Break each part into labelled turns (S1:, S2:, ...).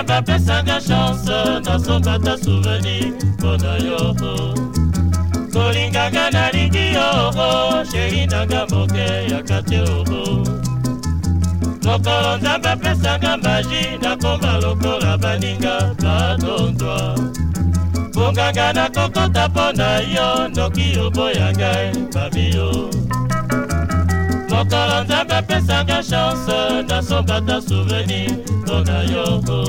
S1: na bapesanga chance nasomba ta souveni mpona yo kolinganga nalingi yoo sheri nanga moke ya katie oo mokolo nzambe apesanga magi nakoma lokola baninga badondwa bonganga nakokota mpo na yo noki oboya ngai babio mokolo nzambe apesaka chanse nasombata souvenir mpona yoko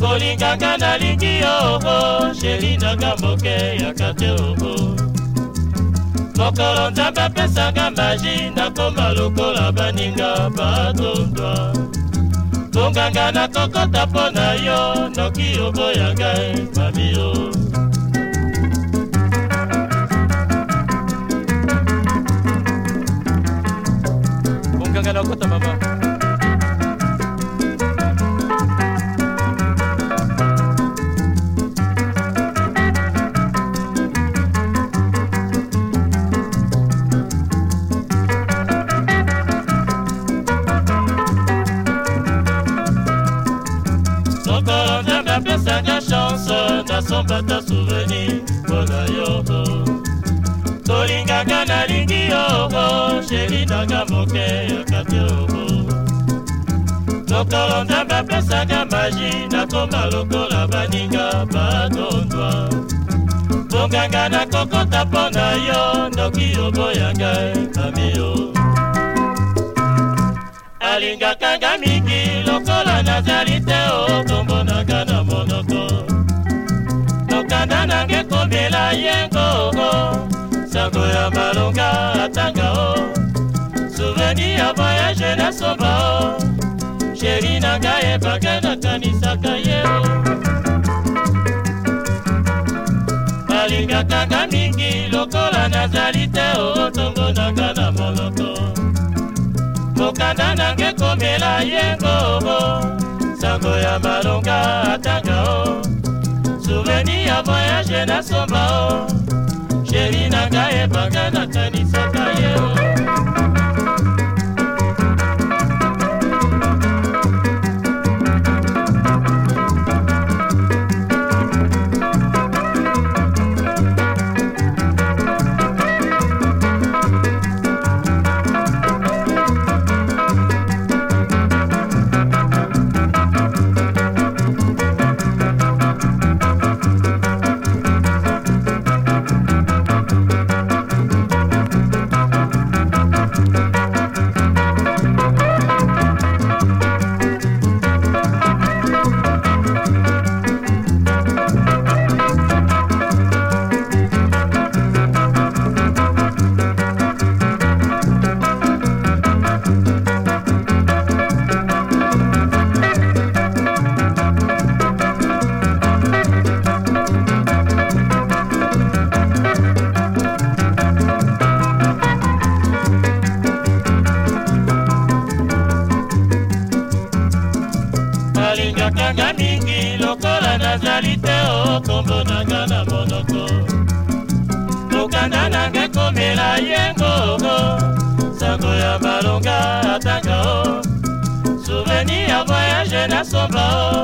S1: kolinganga nalingi yoko sheri nanga moke ya kate oko mokolo nzambe apesaka magi nakoma lokola baninga batondwa tonganga nakokota mpo na yo noki oboya ngai mami yo Escuta, mamá. apesanga chance nasombata souveni mpona yo tolingaka nalingi te obo lokolo nzambe apesaka magi nakoma lokola baninga batondwa bonganga nakokota mpo na yo noki oboyanga amio alingaka nga mingi lokola nazali te okombonaka na monoko lokanda nange komela ye ngogo sango ya malonga atanga o ezali ya voyage na soba o sheri na ngai ebake nakanisaka ye o balingaka nga mingi lokola nazali te o tongonaka na moloko mokanda nange komela yengo bo sango ya malonga ata nakokokanga mingi lokola nazali te okombo oh, nanga na monoko mokanda nanga ekomela yengongo sango ya balonga atanga o oh. souveni ya voyage na somba o oh.